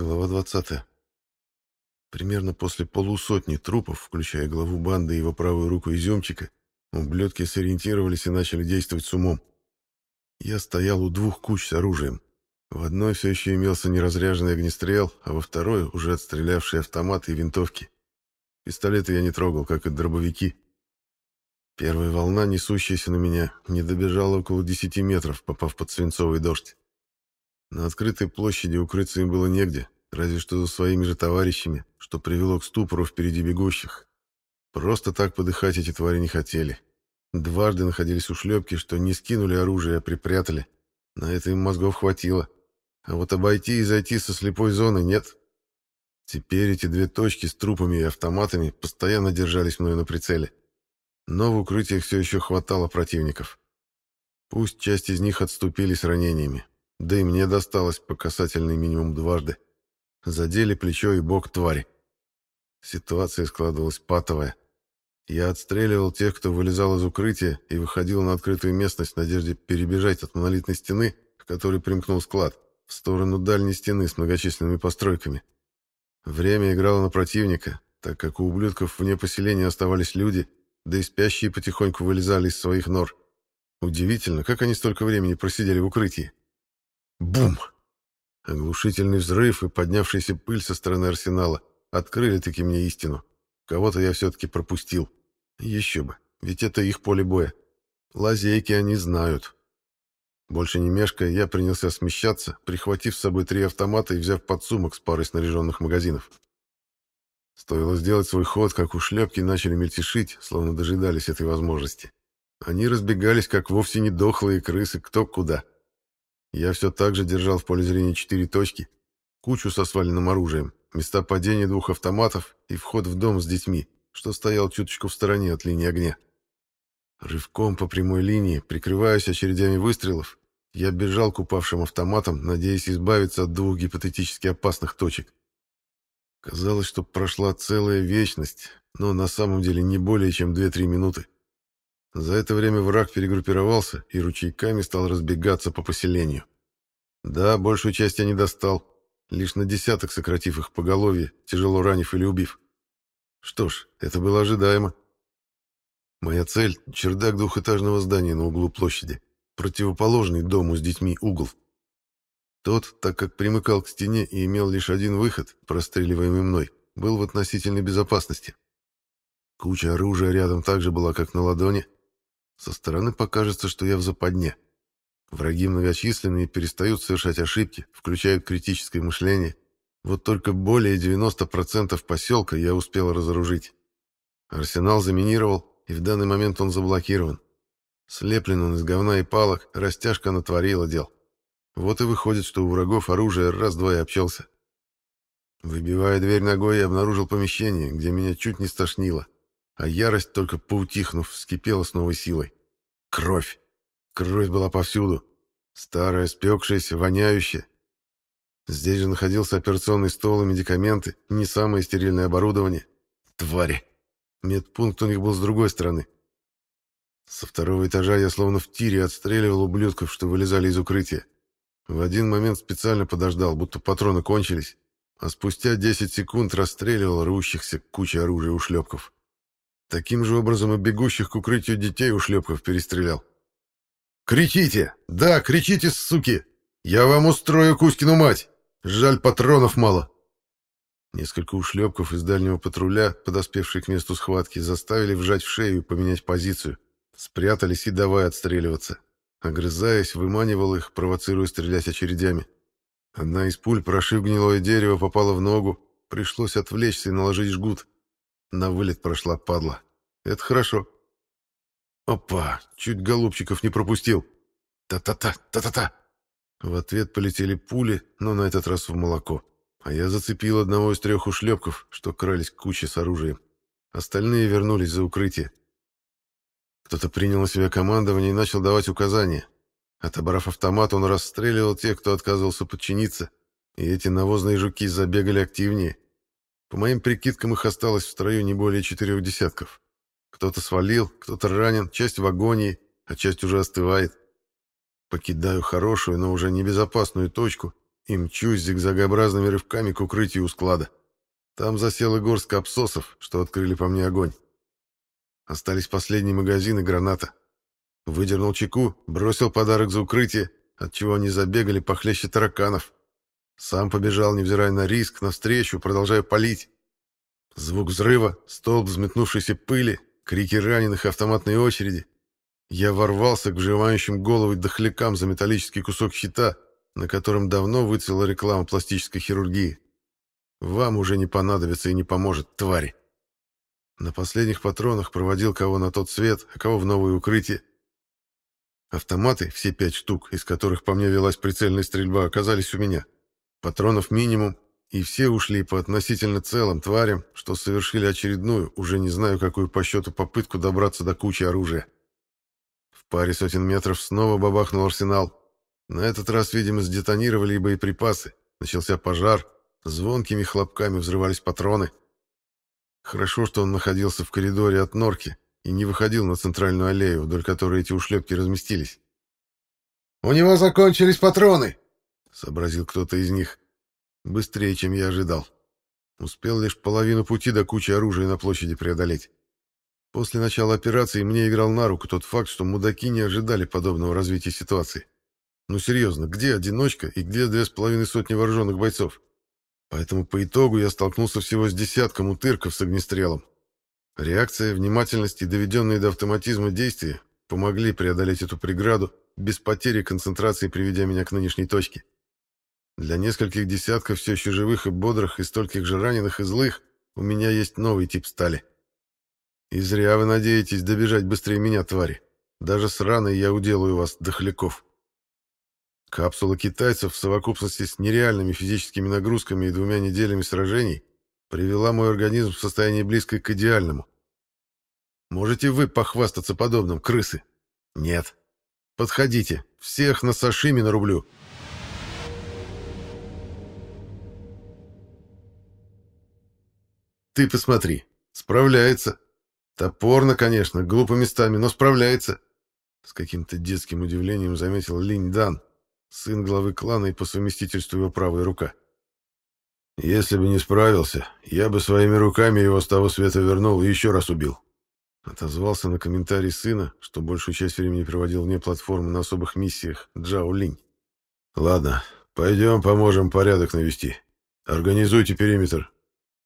Глава 20. Примерно после полусотни трупов, включая главу банды и его правую руку изюмчика, ублюдки сориентировались и начали действовать с умом. Я стоял у двух куч с оружием. В одной все еще имелся неразряженный огнестрел, а во второй уже отстрелявшие автоматы и винтовки. Пистолеты я не трогал, как и дробовики. Первая волна, несущаяся на меня, не добежала около 10 метров, попав под свинцовый дождь. На открытой площади укрыться им было негде, разве что за своими же товарищами, что привело к ступору впереди бегущих. Просто так подыхать эти твари не хотели. Дважды находились ушлепки, что не скинули оружие, а припрятали. На это им мозгов хватило. А вот обойти и зайти со слепой зоны нет. Теперь эти две точки с трупами и автоматами постоянно держались мною на прицеле. Но в укрытиях все еще хватало противников. Пусть часть из них отступили с ранениями, да и мне досталось по касательной минимум дважды. Задели плечо и бок твари. Ситуация складывалась патовая. Я отстреливал тех, кто вылезал из укрытия и выходил на открытую местность в надежде перебежать от монолитной стены, к которой примкнул склад, в сторону дальней стены с многочисленными постройками. Время играло на противника, так как у ублюдков вне поселения оставались люди, да и спящие потихоньку вылезали из своих нор. Удивительно, как они столько времени просидели в укрытии. Бум! Оглушительный взрыв и поднявшаяся пыль со стороны арсенала открыли таки мне истину. Кого-то я все-таки пропустил. Еще бы, ведь это их поле боя. Лазейки они знают. Больше не мешкая, я принялся смещаться, прихватив с собой три автомата и взяв подсумок с парой снаряженных магазинов. Стоило сделать свой ход, как ушлепки начали мельтешить, словно дожидались этой возможности. Они разбегались, как вовсе не дохлые крысы, кто куда. Я все так же держал в поле зрения четыре точки, кучу со сваленным оружием, места падения двух автоматов и вход в дом с детьми, что стоял чуточку в стороне от линии огня. Рывком по прямой линии, прикрываясь очередями выстрелов, я бежал к упавшим автоматам, надеясь избавиться от двух гипотетически опасных точек. Казалось, что прошла целая вечность, но на самом деле не более чем 2-3 минуты. За это время враг перегруппировался и ручейками стал разбегаться по поселению. Да, большую часть я не достал, лишь на десяток сократив их поголовье, тяжело ранив или убив. Что ж, это было ожидаемо. Моя цель — чердак двухэтажного здания на углу площади, противоположный дому с детьми угол. Тот, так как примыкал к стене и имел лишь один выход, простреливаемый мной, был в относительной безопасности. Куча оружия рядом также была, как на ладони, со стороны покажется, что я в западне. Враги многочисленные перестают совершать ошибки, включают критическое мышление. Вот только более 90% поселка я успел разоружить. Арсенал заминировал, и в данный момент он заблокирован. Слеплен он из говна и палок, растяжка натворила дел. Вот и выходит, что у врагов оружие раз-два и общался. Выбивая дверь ногой, я обнаружил помещение, где меня чуть не стошнило а ярость, только поутихнув, вскипела с новой силой. Кровь. Кровь была повсюду. Старая, спекшаяся, воняющая. Здесь же находился операционный стол и медикаменты, не самое стерильное оборудование. Твари. Медпункт у них был с другой стороны. Со второго этажа я словно в тире отстреливал ублюдков, что вылезали из укрытия. В один момент специально подождал, будто патроны кончились, а спустя 10 секунд расстреливал рвущихся к куче оружия ушлепков. Таким же образом и бегущих к укрытию детей у шлепков перестрелял. «Кричите! Да, кричите, суки! Я вам устрою Кузькину мать! Жаль, патронов мало!» Несколько ушлепков из дальнего патруля, подоспевшие к месту схватки, заставили вжать в шею и поменять позицию. Спрятались и давай отстреливаться. Огрызаясь, выманивал их, провоцируя стрелять очередями. Одна из пуль, прошив гнилое дерево, попала в ногу. Пришлось отвлечься и наложить жгут. На вылет прошла падла. Это хорошо. Опа, чуть голубчиков не пропустил. Та-та-та, та-та-та. В ответ полетели пули, но на этот раз в молоко. А я зацепил одного из трех ушлепков, что крались к куче с оружием. Остальные вернулись за укрытие. Кто-то принял на себя командование и начал давать указания. Отобрав автомат, он расстреливал тех, кто отказывался подчиниться, и эти навозные жуки забегали активнее. По моим прикидкам, их осталось в строю не более четырех десятков. Кто-то свалил, кто-то ранен, часть в агонии, а часть уже остывает. Покидаю хорошую, но уже небезопасную точку и мчусь зигзагообразными рывками к укрытию у склада. Там засела горстка абсосов, что открыли по мне огонь. Остались последние магазины граната. Выдернул чеку, бросил подарок за укрытие, отчего они забегали похлеще тараканов. Сам побежал, невзирая на риск, навстречу, продолжая палить. Звук взрыва, столб взметнувшейся пыли, крики раненых автоматные очереди. Я ворвался к вживающим головы дохлякам за металлический кусок щита, на котором давно выцвела реклама пластической хирургии. Вам уже не понадобится и не поможет, твари. На последних патронах проводил кого на тот свет, а кого в новое укрытие. Автоматы, все пять штук, из которых по мне велась прицельная стрельба, оказались у меня. Патронов минимум, и все ушли по относительно целым тварям, что совершили очередную, уже не знаю какую по счету, попытку добраться до кучи оружия. В паре сотен метров снова бабахнул арсенал. На этот раз, видимо, сдетонировали и боеприпасы. Начался пожар, звонкими хлопками взрывались патроны. Хорошо, что он находился в коридоре от норки и не выходил на центральную аллею, вдоль которой эти ушлепки разместились. «У него закончились патроны!» — сообразил кто-то из них. Быстрее, чем я ожидал. Успел лишь половину пути до кучи оружия на площади преодолеть. После начала операции мне играл на руку тот факт, что мудаки не ожидали подобного развития ситуации. Ну серьезно, где одиночка и где две с половиной сотни вооруженных бойцов? Поэтому по итогу я столкнулся всего с десятком утырков с огнестрелом. Реакция, внимательность и доведенные до автоматизма действия помогли преодолеть эту преграду без потери концентрации, приведя меня к нынешней точке. Для нескольких десятков все еще живых и бодрых, и стольких же раненых и злых у меня есть новый тип стали. И зря вы надеетесь добежать быстрее меня, твари. Даже с раной я уделаю вас, дохляков. Капсула китайцев в совокупности с нереальными физическими нагрузками и двумя неделями сражений привела мой организм в состояние близкое к идеальному. Можете вы похвастаться подобным, крысы? Нет. Подходите, всех на сашими нарублю. Ты посмотри, справляется. Топорно, конечно, глупо местами, но справляется. С каким-то детским удивлением заметил Линь Дан, сын главы клана и по совместительству его правая рука. Если бы не справился, я бы своими руками его с того света вернул и еще раз убил. Отозвался на комментарий сына, что большую часть времени проводил вне платформы на особых миссиях Джао Линь. Ладно, пойдем поможем порядок навести. Организуйте периметр,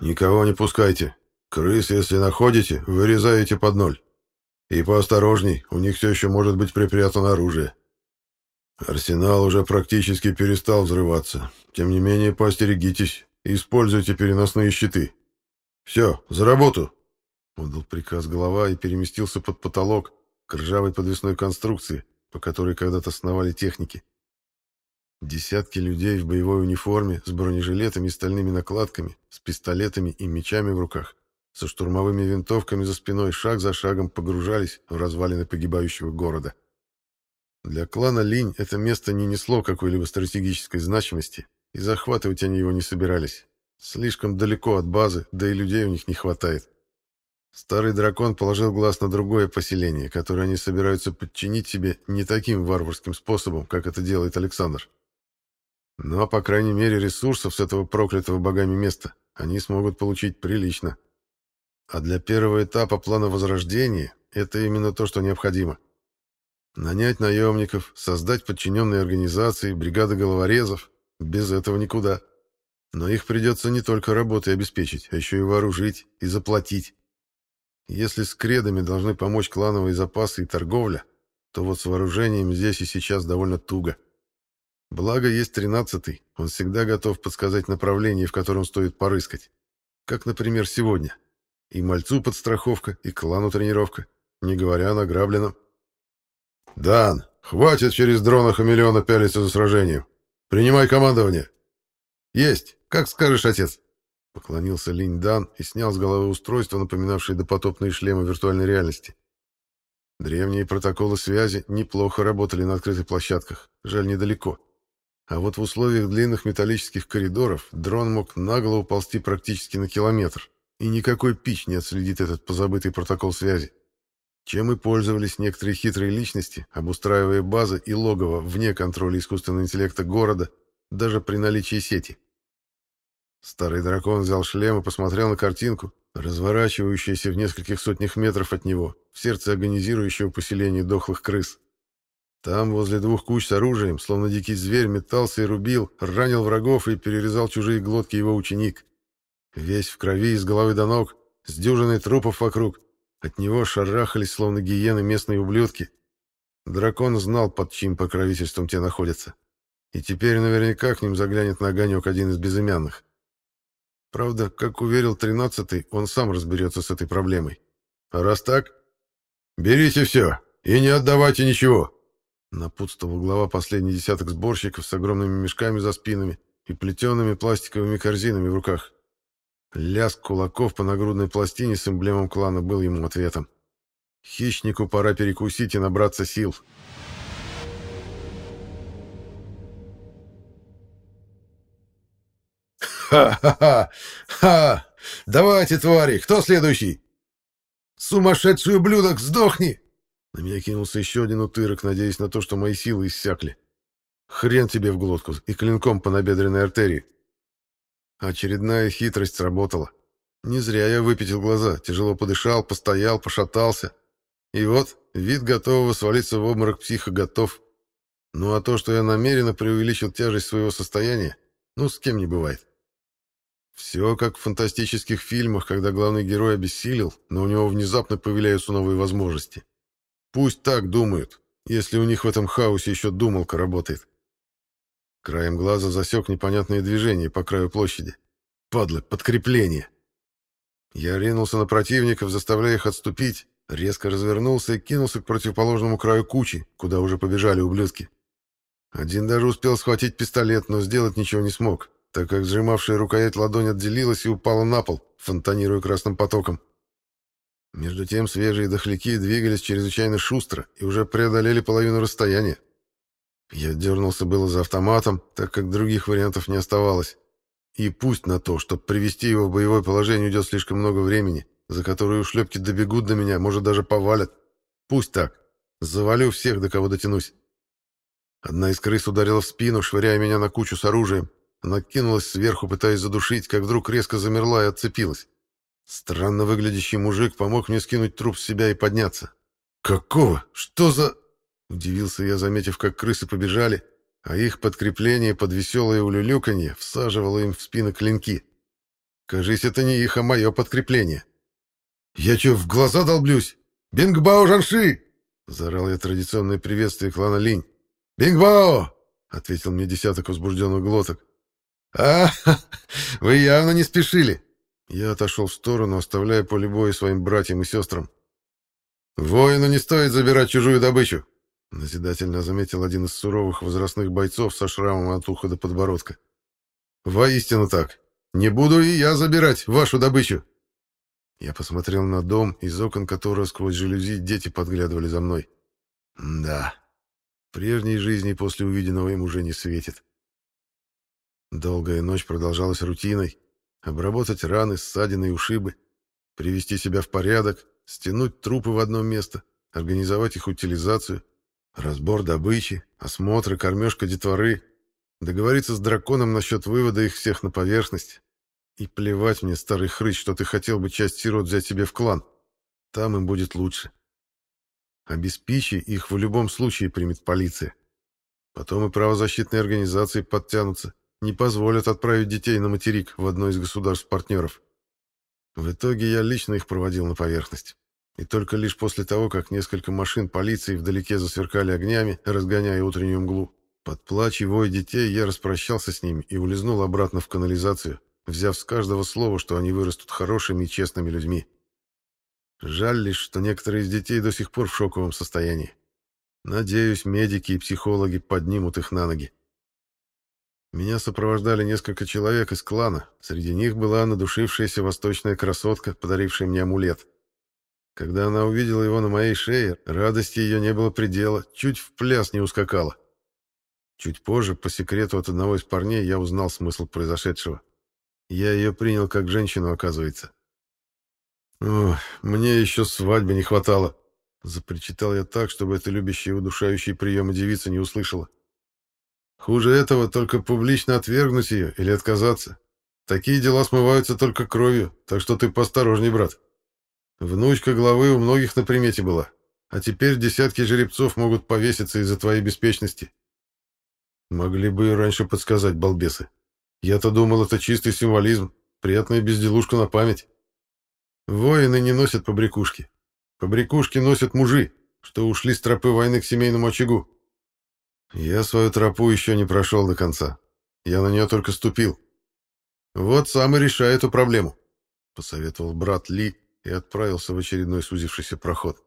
Никого не пускайте. Крыс, если находите, вырезаете под ноль. И поосторожней, у них все еще может быть припрятано оружие. Арсенал уже практически перестал взрываться. Тем не менее, поостерегитесь используйте переносные щиты. Все, за работу!» Отдал приказ голова и переместился под потолок к ржавой подвесной конструкции, по которой когда-то сновали техники. Десятки людей в боевой униформе, с бронежилетами и стальными накладками, с пистолетами и мечами в руках, со штурмовыми винтовками за спиной шаг за шагом погружались в развалины погибающего города. Для клана Линь это место не несло какой-либо стратегической значимости, и захватывать они его не собирались. Слишком далеко от базы, да и людей у них не хватает. Старый дракон положил глаз на другое поселение, которое они собираются подчинить себе не таким варварским способом, как это делает Александр. Но, по крайней мере, ресурсов с этого проклятого богами места они смогут получить прилично. А для первого этапа плана возрождения это именно то, что необходимо. Нанять наемников, создать подчиненные организации, бригады головорезов. Без этого никуда. Но их придется не только работой обеспечить, а еще и вооружить и заплатить. Если с кредами должны помочь клановые запасы и торговля, то вот с вооружением здесь и сейчас довольно туго. Благо есть тринадцатый, он всегда готов подсказать направление, в котором стоит порыскать. Как, например, сегодня. И мальцу подстраховка, и клану тренировка, не говоря о награбленном. «Дан, хватит через дрона хамелеона пялиться за сражением. Принимай командование». «Есть, как скажешь, отец». Поклонился Линь Дан и снял с головы устройство, напоминавшее допотопные шлемы виртуальной реальности. Древние протоколы связи неплохо работали на открытых площадках, жаль, недалеко. А вот в условиях длинных металлических коридоров дрон мог нагло уползти практически на километр, и никакой пич не отследит этот позабытый протокол связи. Чем и пользовались некоторые хитрые личности, обустраивая базы и логово вне контроля искусственного интеллекта города, даже при наличии сети. Старый дракон взял шлем и посмотрел на картинку, разворачивающуюся в нескольких сотнях метров от него, в сердце агонизирующего поселения дохлых крыс. Там, возле двух куч с оружием, словно дикий зверь, метался и рубил, ранил врагов и перерезал чужие глотки его ученик. Весь в крови из головы до ног, с дюжиной трупов вокруг. От него шарахались, словно гиены, местные ублюдки. Дракон знал, под чьим покровительством те находятся. И теперь наверняка к ним заглянет на огонек один из безымянных. Правда, как уверил тринадцатый, он сам разберется с этой проблемой. А раз так, берите все и не отдавайте ничего. Напутствовал глава последний десяток сборщиков с огромными мешками за спинами и плетеными пластиковыми корзинами в руках. Лязг кулаков по нагрудной пластине с эмблемом клана был ему ответом. Хищнику пора перекусить и набраться сил. «Ха-ха-ха! Ха! Давайте, твари! Кто следующий?» «Сумасшедший ублюдок, сдохни!» На меня кинулся еще один утырок, надеясь на то, что мои силы иссякли. Хрен тебе в глотку и клинком по набедренной артерии. Очередная хитрость сработала. Не зря я выпятил глаза, тяжело подышал, постоял, пошатался. И вот, вид готового свалиться в обморок психа готов. Ну а то, что я намеренно преувеличил тяжесть своего состояния, ну с кем не бывает. Все как в фантастических фильмах, когда главный герой обессилел, но у него внезапно появляются новые возможности. Пусть так думают, если у них в этом хаосе еще думалка работает. Краем глаза засек непонятные движения по краю площади. Падлы, подкрепление. Я ринулся на противников, заставляя их отступить, резко развернулся и кинулся к противоположному краю кучи, куда уже побежали ублюдки. Один даже успел схватить пистолет, но сделать ничего не смог так как сжимавшая рукоять ладонь отделилась и упала на пол, фонтанируя красным потоком. Между тем свежие дохляки двигались чрезвычайно шустро и уже преодолели половину расстояния. Я дернулся было за автоматом, так как других вариантов не оставалось. И пусть на то, чтобы привести его в боевое положение, уйдет слишком много времени, за которое ушлепки добегут до меня, может, даже повалят. Пусть так. Завалю всех, до кого дотянусь. Одна из крыс ударила в спину, швыряя меня на кучу с оружием, она кинулась сверху, пытаясь задушить, как вдруг резко замерла и отцепилась. Странно выглядящий мужик помог мне скинуть труп с себя и подняться. «Какого? Что за...» Удивился я, заметив, как крысы побежали, а их подкрепление под веселое улюлюканье всаживало им в спины клинки. Кажись, это не их, а мое подкрепление. «Я что, в глаза долблюсь? Бингбао Жанши!» Заорал я традиционное приветствие клана Линь. «Бингбао!» — ответил мне десяток возбужденных глоток. «А, вы явно не спешили!» Я отошел в сторону, оставляя поле боя своим братьям и сестрам. «Воину не стоит забирать чужую добычу!» Назидательно заметил один из суровых возрастных бойцов со шрамом от уха до подбородка. «Воистину так. Не буду и я забирать вашу добычу!» Я посмотрел на дом, из окон которого сквозь жалюзи дети подглядывали за мной. Да, прежней жизни после увиденного им уже не светит. Долгая ночь продолжалась рутиной. Обработать раны, ссадины и ушибы, привести себя в порядок, стянуть трупы в одно место, организовать их утилизацию, разбор добычи, осмотры, кормежка детворы, договориться с драконом насчет вывода их всех на поверхность. И плевать мне, старый хрыч, что ты хотел бы часть сирот взять себе в клан. Там им будет лучше. Обеспечи их в любом случае примет полиция. Потом и правозащитные организации подтянутся не позволят отправить детей на материк в одно из государств-партнеров. В итоге я лично их проводил на поверхность. И только лишь после того, как несколько машин полиции вдалеке засверкали огнями, разгоняя утреннюю мглу, под плач и вой детей я распрощался с ними и улизнул обратно в канализацию, взяв с каждого слова, что они вырастут хорошими и честными людьми. Жаль лишь, что некоторые из детей до сих пор в шоковом состоянии. Надеюсь, медики и психологи поднимут их на ноги. Меня сопровождали несколько человек из клана. Среди них была надушившаяся восточная красотка, подарившая мне амулет. Когда она увидела его на моей шее, радости ее не было предела, чуть в пляс не ускакала. Чуть позже, по секрету от одного из парней, я узнал смысл произошедшего. Я ее принял как женщину, оказывается. «Ох, мне еще свадьбы не хватало», — запричитал я так, чтобы эта любящая и удушающая приемы девица не услышала. Хуже этого только публично отвергнуть ее или отказаться. Такие дела смываются только кровью, так что ты поосторожней, брат. Внучка главы у многих на примете была, а теперь десятки жеребцов могут повеситься из-за твоей беспечности. Могли бы и раньше подсказать, балбесы. Я-то думал, это чистый символизм, приятная безделушка на память. Воины не носят побрякушки. Побрякушки носят мужи, что ушли с тропы войны к семейному очагу. Я свою тропу еще не прошел до конца. Я на нее только ступил. Вот сам и решай эту проблему, — посоветовал брат Ли и отправился в очередной сузившийся проход.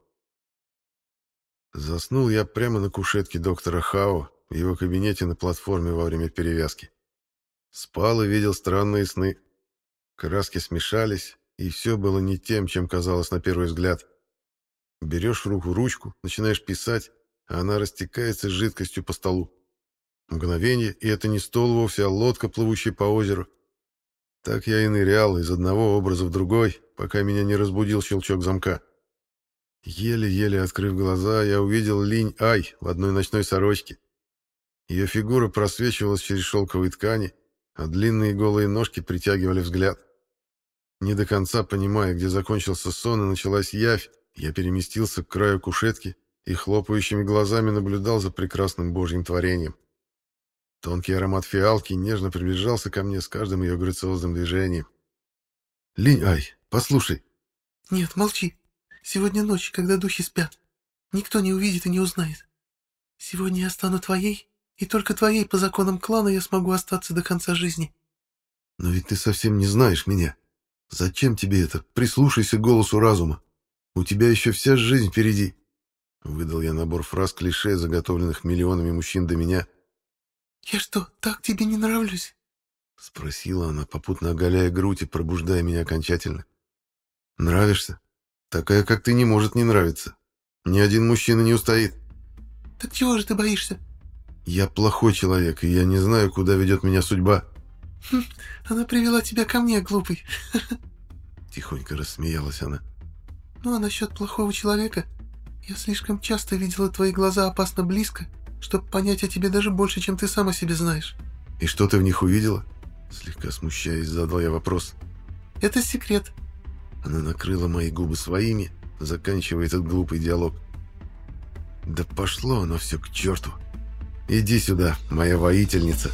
Заснул я прямо на кушетке доктора Хао в его кабинете на платформе во время перевязки. Спал и видел странные сны. Краски смешались, и все было не тем, чем казалось на первый взгляд. Берешь в руку ручку, начинаешь писать, она растекается жидкостью по столу. Мгновение, и это не стол вовсе, а лодка, плывущая по озеру. Так я и нырял из одного образа в другой, пока меня не разбудил щелчок замка. Еле-еле открыв глаза, я увидел Линь Ай в одной ночной сорочке. Ее фигура просвечивалась через шелковые ткани, а длинные голые ножки притягивали взгляд. Не до конца понимая, где закончился сон и началась явь, я переместился к краю кушетки и хлопающими глазами наблюдал за прекрасным божьим творением. Тонкий аромат фиалки нежно приближался ко мне с каждым ее грациозным движением. «Линь-Ай, послушай!» «Нет, молчи. Сегодня ночь, когда духи спят. Никто не увидит и не узнает. Сегодня я стану твоей, и только твоей по законам клана я смогу остаться до конца жизни». «Но ведь ты совсем не знаешь меня. Зачем тебе это? Прислушайся к голосу разума. У тебя еще вся жизнь впереди». Выдал я набор фраз клише, заготовленных миллионами мужчин до меня. «Я что, так тебе не нравлюсь?» Спросила она, попутно оголяя грудь и пробуждая меня окончательно. «Нравишься? Такая, как ты, не может не нравиться. Ни один мужчина не устоит». «Так чего же ты боишься?» «Я плохой человек, и я не знаю, куда ведет меня судьба». Хм, «Она привела тебя ко мне, глупый». Тихонько рассмеялась она. «Ну а насчет плохого человека? Я слишком часто видела твои глаза опасно близко, чтобы понять о тебе даже больше, чем ты сам о себе знаешь». «И что ты в них увидела?» Слегка смущаясь, задал я вопрос. «Это секрет». Она накрыла мои губы своими, заканчивая этот глупый диалог. «Да пошло оно все к черту! Иди сюда, моя воительница!»